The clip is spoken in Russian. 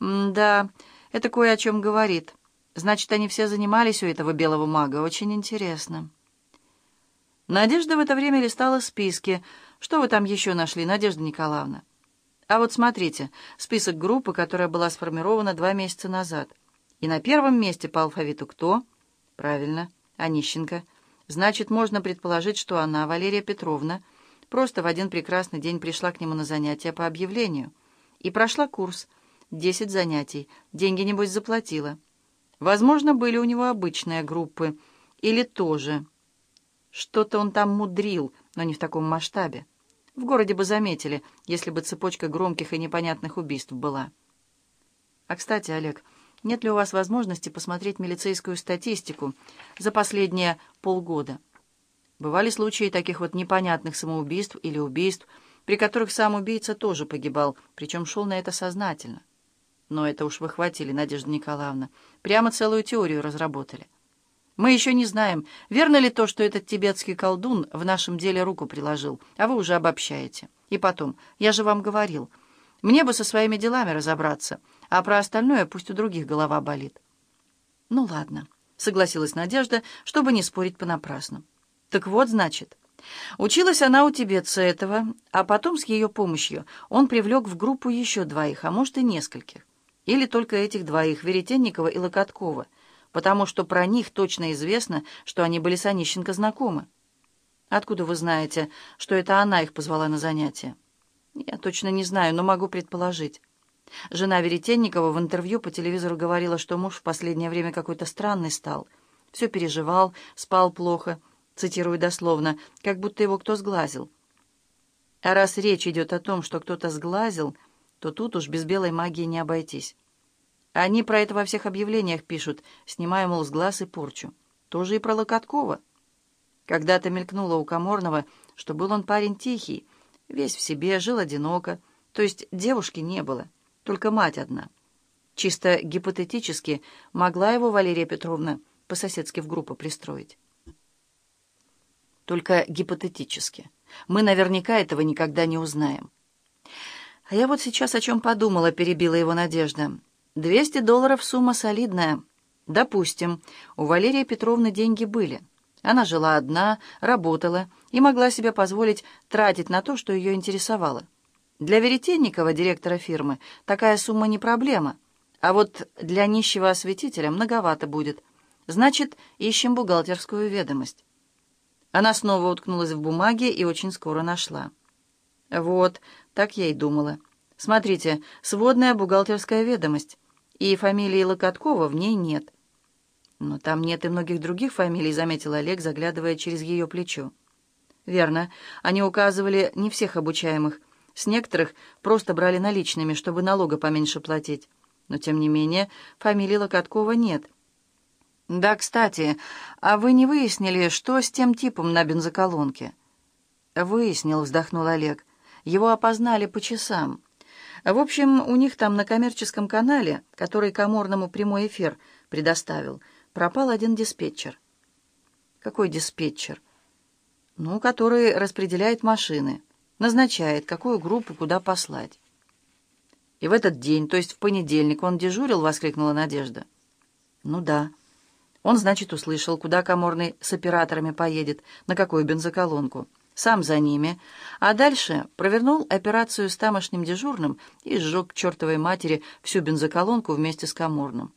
«Да, это кое о чем говорит. Значит, они все занимались у этого белого мага. Очень интересно». Надежда в это время листала списки. «Что вы там еще нашли, Надежда Николаевна?» «А вот смотрите, список группы, которая была сформирована два месяца назад. И на первом месте по алфавиту кто?» «Правильно, Онищенко. Значит, можно предположить, что она, Валерия Петровна, просто в один прекрасный день пришла к нему на занятия по объявлению. И прошла курс. Десять занятий. Деньги, небось, заплатила. Возможно, были у него обычные группы. Или тоже. Что-то он там мудрил, но не в таком масштабе. В городе бы заметили, если бы цепочка громких и непонятных убийств была. А, кстати, Олег, нет ли у вас возможности посмотреть милицейскую статистику за последние полгода? Бывали случаи таких вот непонятных самоубийств или убийств, при которых сам убийца тоже погибал, причем шел на это сознательно. Но это уж выхватили, Надежда Николаевна. Прямо целую теорию разработали. Мы еще не знаем, верно ли то, что этот тибетский колдун в нашем деле руку приложил, а вы уже обобщаете. И потом, я же вам говорил, мне бы со своими делами разобраться, а про остальное пусть у других голова болит. Ну ладно, согласилась Надежда, чтобы не спорить понапрасну. Так вот, значит, училась она у тибетца этого, а потом с ее помощью он привлек в группу еще двоих, а может и нескольких. Или только этих двоих, Веретенникова и Локоткова, потому что про них точно известно, что они были с Онищенко знакомы. Откуда вы знаете, что это она их позвала на занятия? Я точно не знаю, но могу предположить. Жена Веретенникова в интервью по телевизору говорила, что муж в последнее время какой-то странный стал. Все переживал, спал плохо, цитирую дословно, как будто его кто сглазил. А раз речь идет о том, что кто-то сглазил, то тут уж без белой магии не обойтись. Они про это во всех объявлениях пишут, снимая, мол, с глаз и порчу. Тоже и про Локоткова. Когда-то мелькнуло у Каморного, что был он парень тихий, весь в себе, жил одиноко, то есть девушки не было, только мать одна. Чисто гипотетически могла его Валерия Петровна по-соседски в группу пристроить. Только гипотетически. Мы наверняка этого никогда не узнаем. А я вот сейчас о чем подумала, перебила его Надежда. Двести долларов сумма солидная. Допустим, у Валерии Петровны деньги были. Она жила одна, работала и могла себе позволить тратить на то, что ее интересовало. Для Веретенникова, директора фирмы, такая сумма не проблема. А вот для нищего осветителя многовато будет. Значит, ищем бухгалтерскую ведомость. Она снова уткнулась в бумаге и очень скоро нашла. Вот, так я и думала. Смотрите, сводная бухгалтерская ведомость. И фамилии Локоткова в ней нет. Но там нет и многих других фамилий, заметил Олег, заглядывая через ее плечо. Верно, они указывали не всех обучаемых. С некоторых просто брали наличными, чтобы налога поменьше платить. Но, тем не менее, фамилии Локоткова нет. «Да, кстати, а вы не выяснили, что с тем типом на бензоколонке?» «Выяснил», — вздохнул Олег. «Его опознали по часам. В общем, у них там на коммерческом канале, который Каморному прямой эфир предоставил, пропал один диспетчер». «Какой диспетчер?» «Ну, который распределяет машины, назначает, какую группу куда послать». «И в этот день, то есть в понедельник, он дежурил?» — воскликнула Надежда. «Ну да». Он, значит, услышал, куда Каморный с операторами поедет, на какую бензоколонку. Сам за ними. А дальше провернул операцию с тамошним дежурным и сжег к чертовой матери всю бензоколонку вместе с Каморным.